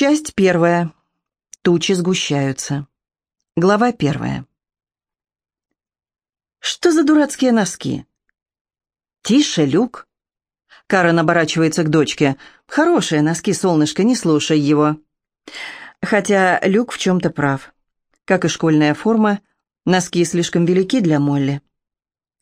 Часть первая. Тучи сгущаются. Глава первая. Что за дурацкие носки? Тише, Люк. Карен оборачивается к дочке. Хорошие носки, солнышко, не слушай его. Хотя Люк в чем-то прав. Как и школьная форма, носки слишком велики для Молли.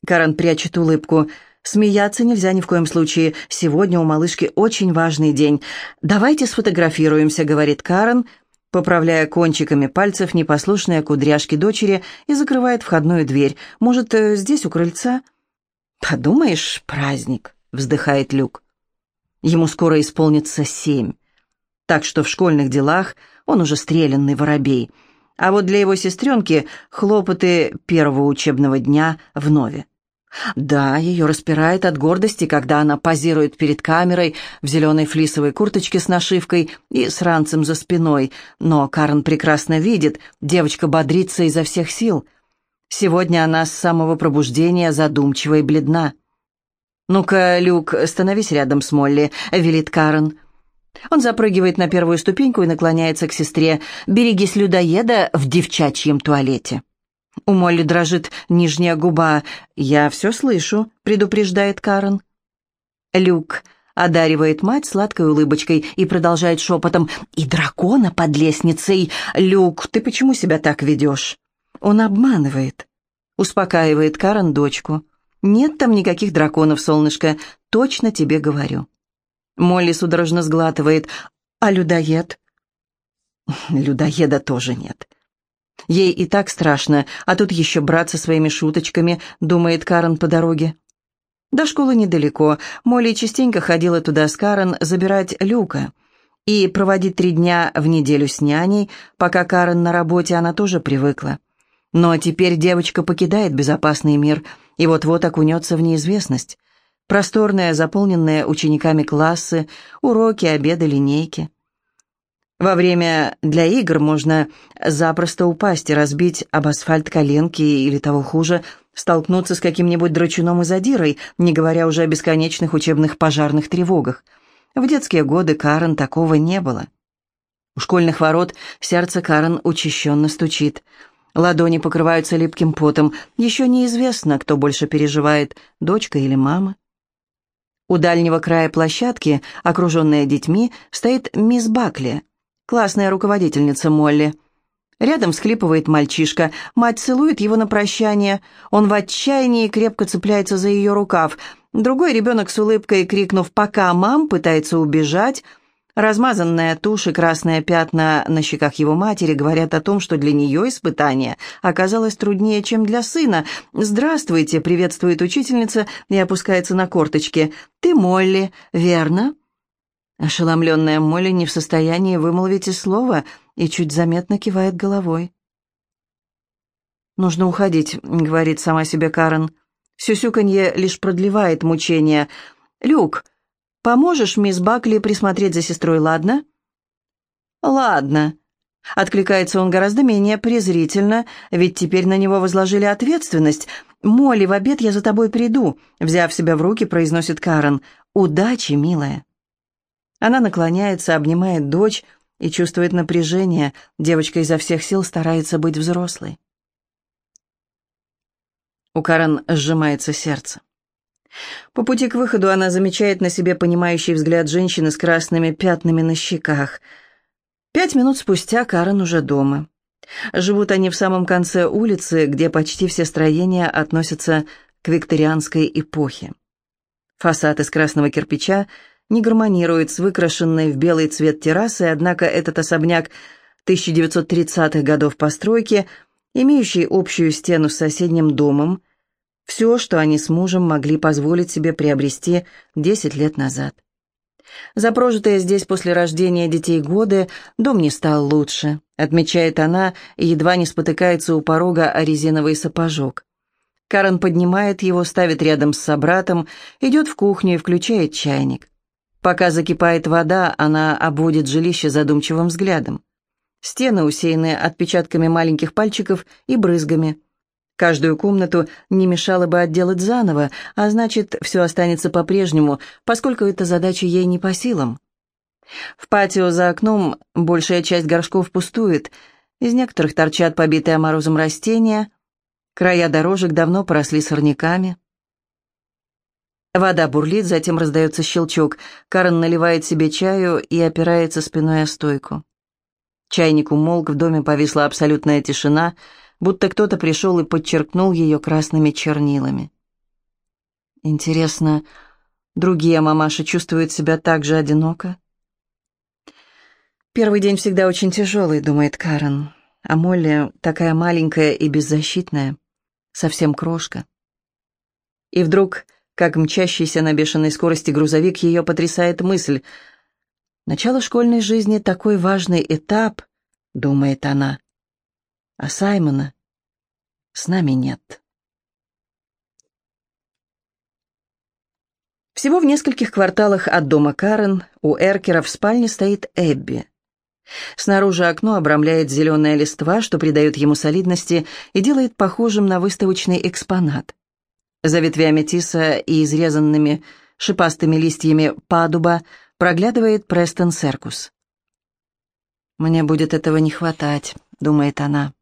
Карен прячет улыбку. Смеяться нельзя ни в коем случае. Сегодня у малышки очень важный день. «Давайте сфотографируемся», — говорит Карен, поправляя кончиками пальцев непослушные кудряшки дочери и закрывает входную дверь. «Может, э, здесь у крыльца?» «Подумаешь, праздник», — вздыхает Люк. Ему скоро исполнится семь. Так что в школьных делах он уже стрелянный воробей. А вот для его сестренки хлопоты первого учебного дня вновь. Да, ее распирает от гордости, когда она позирует перед камерой в зеленой флисовой курточке с нашивкой и с ранцем за спиной, но Карен прекрасно видит, девочка бодрится изо всех сил. Сегодня она с самого пробуждения задумчива и бледна. «Ну-ка, Люк, становись рядом с Молли», — велит Карен. Он запрыгивает на первую ступеньку и наклоняется к сестре. «Берегись людоеда в девчачьем туалете». У Молли дрожит нижняя губа. «Я все слышу», — предупреждает Карен. Люк одаривает мать сладкой улыбочкой и продолжает шепотом. «И дракона под лестницей! Люк, ты почему себя так ведешь?» Он обманывает. Успокаивает Карен дочку. «Нет там никаких драконов, солнышко, точно тебе говорю». Молли судорожно сглатывает. «А людоед?» «Людоеда тоже нет. Ей и так страшно, а тут еще брат со своими шуточками, думает Карен по дороге. До школы недалеко. Молли частенько ходила туда с Карен забирать Люка. И проводить три дня в неделю с няней, пока Карен на работе, она тоже привыкла. Но теперь девочка покидает безопасный мир и вот-вот окунется в неизвестность. Просторные, заполненные учениками классы, уроки, обеды, линейки. Во время для игр можно запросто упасть и разбить об асфальт коленки или того хуже, столкнуться с каким-нибудь драчуном и задирой, не говоря уже о бесконечных учебных пожарных тревогах. В детские годы Карен такого не было. У школьных ворот сердце Карен учащенно стучит. Ладони покрываются липким потом. Еще неизвестно, кто больше переживает, дочка или мама. У дальнего края площадки, окруженная детьми, стоит мисс Бакли – Классная руководительница Молли. Рядом схлипывает мальчишка. Мать целует его на прощание. Он в отчаянии крепко цепляется за ее рукав. Другой ребенок с улыбкой, крикнув «пока, мам!», пытается убежать. Размазанная тушь и красные пятна на щеках его матери говорят о том, что для нее испытание оказалось труднее, чем для сына. «Здравствуйте!» — приветствует учительница и опускается на корточки. «Ты Молли, верно?» Ошеломленная Молли не в состоянии вымолвить и слова и чуть заметно кивает головой. «Нужно уходить», — говорит сама себе Карен. Сюсюканье лишь продлевает мучения. «Люк, поможешь мисс Бакли присмотреть за сестрой, ладно?» «Ладно», — откликается он гораздо менее презрительно, ведь теперь на него возложили ответственность. «Молли, в обед я за тобой приду», — взяв себя в руки, произносит Карен. «Удачи, милая». Она наклоняется, обнимает дочь и чувствует напряжение. Девочка изо всех сил старается быть взрослой. У Карен сжимается сердце. По пути к выходу она замечает на себе понимающий взгляд женщины с красными пятнами на щеках. Пять минут спустя Карен уже дома. Живут они в самом конце улицы, где почти все строения относятся к викторианской эпохе. Фасад из красного кирпича не гармонирует с выкрашенной в белый цвет террасой, однако этот особняк 1930-х годов постройки, имеющий общую стену с соседним домом, все, что они с мужем могли позволить себе приобрести 10 лет назад. За прожитые здесь после рождения детей годы дом не стал лучше, отмечает она и едва не спотыкается у порога о резиновый сапожок. Карен поднимает его, ставит рядом с собратом, идет в кухню и включает чайник. Пока закипает вода, она обводит жилище задумчивым взглядом. Стены усеяны отпечатками маленьких пальчиков и брызгами. Каждую комнату не мешало бы отделать заново, а значит, все останется по-прежнему, поскольку эта задача ей не по силам. В патио за окном большая часть горшков пустует, из некоторых торчат побитые морозом растения, края дорожек давно поросли сорняками. Вода бурлит, затем раздается щелчок. Карен наливает себе чаю и опирается спиной о стойку. Чайник умолк, в доме повисла абсолютная тишина, будто кто-то пришел и подчеркнул ее красными чернилами. Интересно, другие мамаши чувствуют себя так же одиноко? Первый день всегда очень тяжелый, думает Карен, а Молли такая маленькая и беззащитная, совсем крошка. И вдруг как мчащийся на бешеной скорости грузовик, ее потрясает мысль. Начало школьной жизни — такой важный этап, думает она. А Саймона с нами нет. Всего в нескольких кварталах от дома Карен у Эркера в спальне стоит Эбби. Снаружи окно обрамляет зеленая листва, что придает ему солидности и делает похожим на выставочный экспонат. За ветвями тиса и изрезанными шипастыми листьями падуба проглядывает Престон Серкус. «Мне будет этого не хватать», — думает она.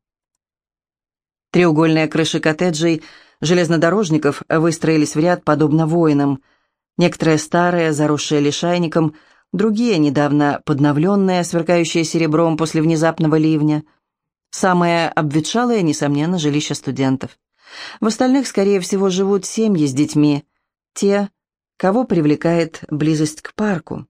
Треугольные крыши коттеджей железнодорожников выстроились в ряд, подобно воинам. Некоторые старые, заросшие лишайником, другие, недавно подновленные, сверкающие серебром после внезапного ливня. Самые обветшалые, несомненно, жилища студентов. В остальных, скорее всего, живут семьи с детьми, те, кого привлекает близость к парку.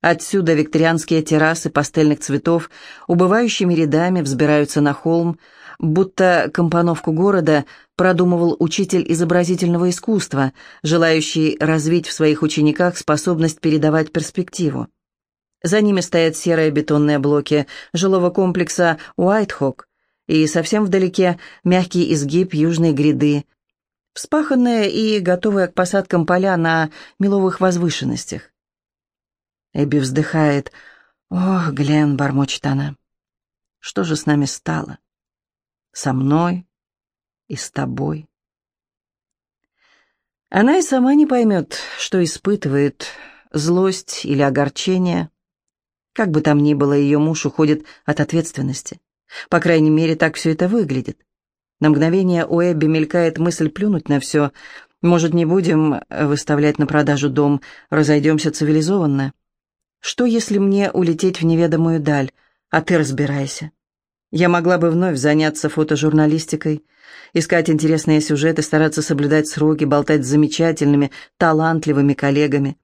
Отсюда викторианские террасы пастельных цветов убывающими рядами взбираются на холм, будто компоновку города продумывал учитель изобразительного искусства, желающий развить в своих учениках способность передавать перспективу. За ними стоят серые бетонные блоки жилого комплекса «Уайтхок», и совсем вдалеке мягкий изгиб южной гряды, вспаханная и готовая к посадкам поля на меловых возвышенностях. Эбби вздыхает. «Ох, Глен», — бормочет она, — «что же с нами стало? Со мной и с тобой?» Она и сама не поймет, что испытывает, злость или огорчение. Как бы там ни было, ее муж уходит от ответственности. По крайней мере, так все это выглядит. На мгновение у Эбби мелькает мысль плюнуть на все. Может, не будем выставлять на продажу дом, разойдемся цивилизованно? Что, если мне улететь в неведомую даль, а ты разбирайся? Я могла бы вновь заняться фотожурналистикой, искать интересные сюжеты, стараться соблюдать сроки, болтать с замечательными, талантливыми коллегами.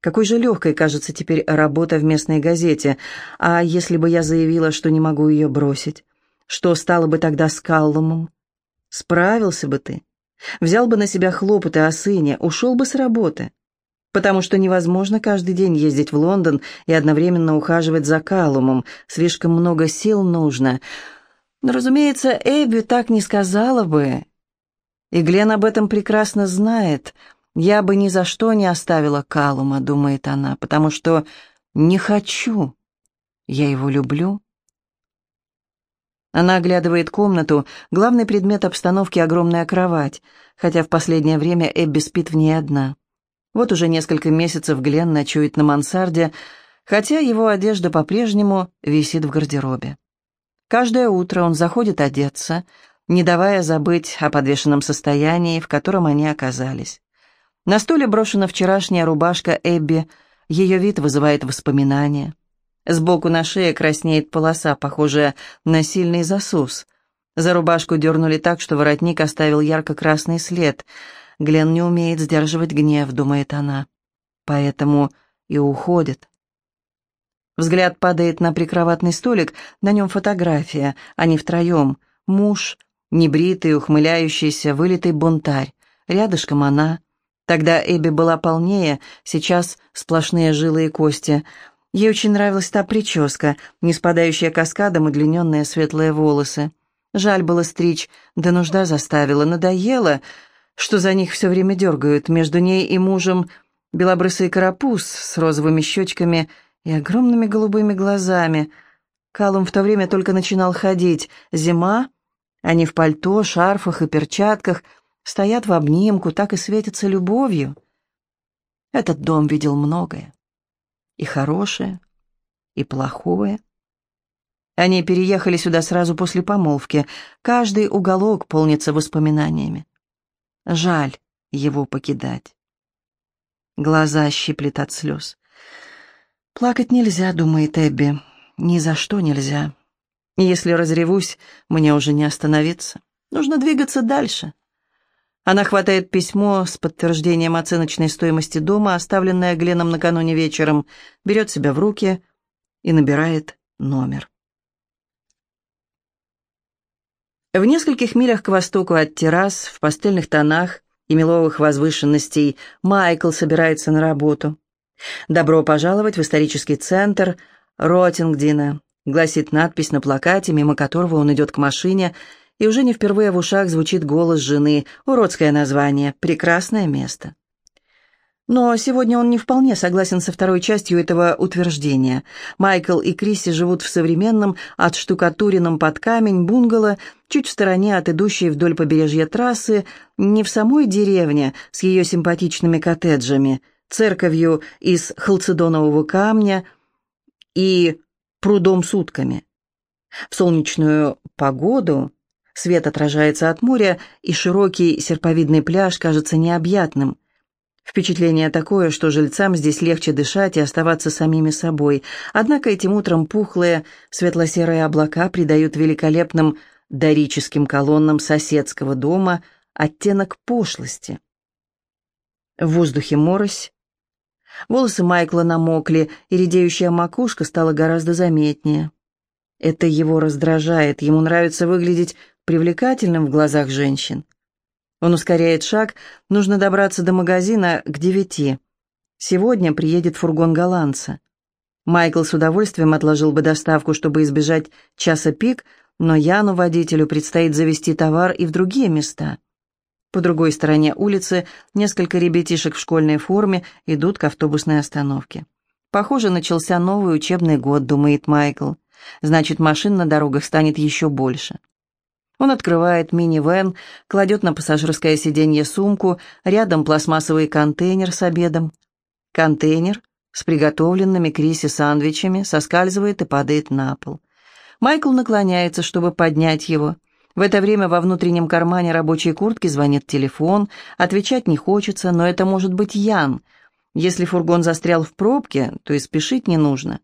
Какой же легкой кажется теперь работа в местной газете. А если бы я заявила, что не могу ее бросить? Что стало бы тогда с Каллумом? Справился бы ты. Взял бы на себя хлопоты о сыне, ушел бы с работы. Потому что невозможно каждый день ездить в Лондон и одновременно ухаживать за Каллумом. Слишком много сил нужно. Но, разумеется, Эбби так не сказала бы. И Глен об этом прекрасно знает — «Я бы ни за что не оставила Калума», — думает она, «потому что не хочу. Я его люблю». Она оглядывает комнату. Главный предмет обстановки — огромная кровать, хотя в последнее время Эбби спит в ней одна. Вот уже несколько месяцев Глен ночует на мансарде, хотя его одежда по-прежнему висит в гардеробе. Каждое утро он заходит одеться, не давая забыть о подвешенном состоянии, в котором они оказались. На стуле брошена вчерашняя рубашка Эбби, ее вид вызывает воспоминания. Сбоку на шее краснеет полоса, похожая на сильный засус. За рубашку дернули так, что воротник оставил ярко-красный след. Глен не умеет сдерживать гнев, думает она. Поэтому и уходит. Взгляд падает на прикроватный столик, на нем фотография, они втроем. Муж, небритый, ухмыляющийся, вылитый бунтарь. Рядышком она, Тогда Эбби была полнее, сейчас сплошные жилы и кости. Ей очень нравилась та прическа, не спадающая каскадом и длинненные светлые волосы. Жаль было стричь, да нужда заставила, надоело, что за них все время дергают. Между ней и мужем белобрысый карапуз с розовыми щечками и огромными голубыми глазами. Калум в то время только начинал ходить. Зима, они в пальто, шарфах и перчатках — стоят в обнимку, так и светятся любовью. Этот дом видел многое. И хорошее, и плохое. Они переехали сюда сразу после помолвки. Каждый уголок полнится воспоминаниями. Жаль его покидать. Глаза щиплет от слез. «Плакать нельзя», — думает Эбби. «Ни за что нельзя. Если разревусь, мне уже не остановиться. Нужно двигаться дальше». Она хватает письмо с подтверждением оценочной стоимости дома, оставленное Гленом накануне вечером, берет себя в руки и набирает номер. В нескольких милях к востоку от террас, в пастельных тонах и меловых возвышенностей, Майкл собирается на работу. «Добро пожаловать в исторический центр Ротингдина», гласит надпись на плакате, мимо которого он идет к машине, и уже не впервые в ушах звучит голос жены. Уродское название, прекрасное место. Но сегодня он не вполне согласен со второй частью этого утверждения. Майкл и Крисси живут в современном, отштукатуренном под камень бунгало, чуть в стороне от идущей вдоль побережья трассы, не в самой деревне с ее симпатичными коттеджами, церковью из халцедонового камня и прудом с утками. В солнечную погоду свет отражается от моря, и широкий серповидный пляж кажется необъятным – Впечатление такое, что жильцам здесь легче дышать и оставаться самими собой. Однако этим утром пухлые светло-серые облака придают великолепным дорическим колоннам соседского дома оттенок пошлости. В воздухе морось. Волосы Майкла намокли, и редеющая макушка стала гораздо заметнее. Это его раздражает, ему нравится выглядеть привлекательным в глазах женщин. Он ускоряет шаг, нужно добраться до магазина к девяти. Сегодня приедет фургон голландца. Майкл с удовольствием отложил бы доставку, чтобы избежать часа пик, но Яну, водителю, предстоит завести товар и в другие места. По другой стороне улицы несколько ребятишек в школьной форме идут к автобусной остановке. Похоже, начался новый учебный год, думает Майкл. Значит, машин на дорогах станет еще больше. Он открывает мини-вэн, кладет на пассажирское сиденье сумку, рядом пластмассовый контейнер с обедом. Контейнер с приготовленными Криси сандвичами соскальзывает и падает на пол. Майкл наклоняется, чтобы поднять его. В это время во внутреннем кармане рабочей куртки звонит телефон. Отвечать не хочется, но это может быть Ян. Если фургон застрял в пробке, то и спешить не нужно.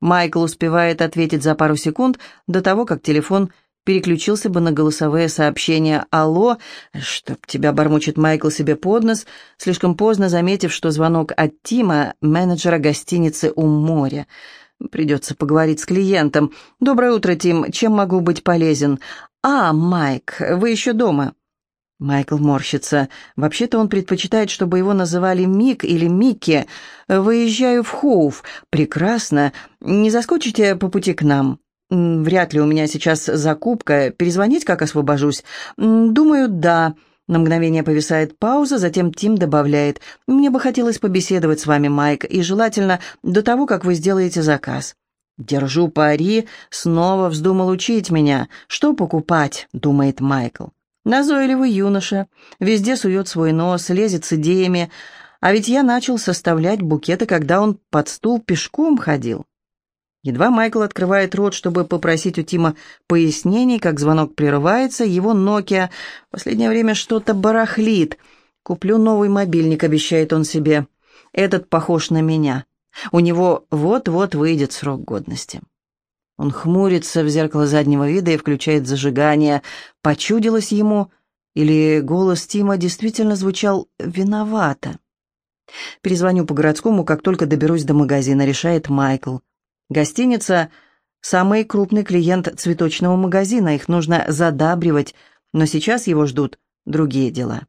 Майкл успевает ответить за пару секунд до того, как телефон переключился бы на голосовые сообщения «Алло», чтоб тебя бормочет Майкл себе под нос, слишком поздно заметив, что звонок от Тима, менеджера гостиницы «У моря». Придется поговорить с клиентом. «Доброе утро, Тим. Чем могу быть полезен?» «А, Майк, вы еще дома?» Майкл морщится. Вообще-то он предпочитает, чтобы его называли Мик или Микки. «Выезжаю в Хоув. Прекрасно. Не заскочите по пути к нам?» «Вряд ли у меня сейчас закупка. Перезвонить, как освобожусь?» «Думаю, да». На мгновение повисает пауза, затем Тим добавляет. «Мне бы хотелось побеседовать с вами, Майк, и желательно до того, как вы сделаете заказ». «Держу пари, снова вздумал учить меня. Что покупать?» — думает Майкл. Назойливый юноша, везде сует свой нос, лезет с идеями. А ведь я начал составлять букеты, когда он под стул пешком ходил. Едва Майкл открывает рот, чтобы попросить у Тима пояснений, как звонок прерывается, его Nokia в последнее время что-то барахлит. «Куплю новый мобильник», — обещает он себе. «Этот похож на меня. У него вот-вот выйдет срок годности». Он хмурится в зеркало заднего вида и включает зажигание. Почудилось ему, или голос Тима действительно звучал «виновато». «Перезвоню по городскому, как только доберусь до магазина», — решает Майкл. Гостиница – самый крупный клиент цветочного магазина, их нужно задабривать, но сейчас его ждут другие дела.